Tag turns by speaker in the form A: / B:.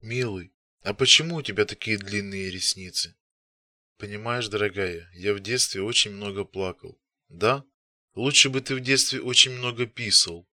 A: Милый, а почему у тебя такие длинные ресницы? Понимаешь, дорогая, я в детстве очень много плакал. Да? Лучше бы ты в детстве очень много писал.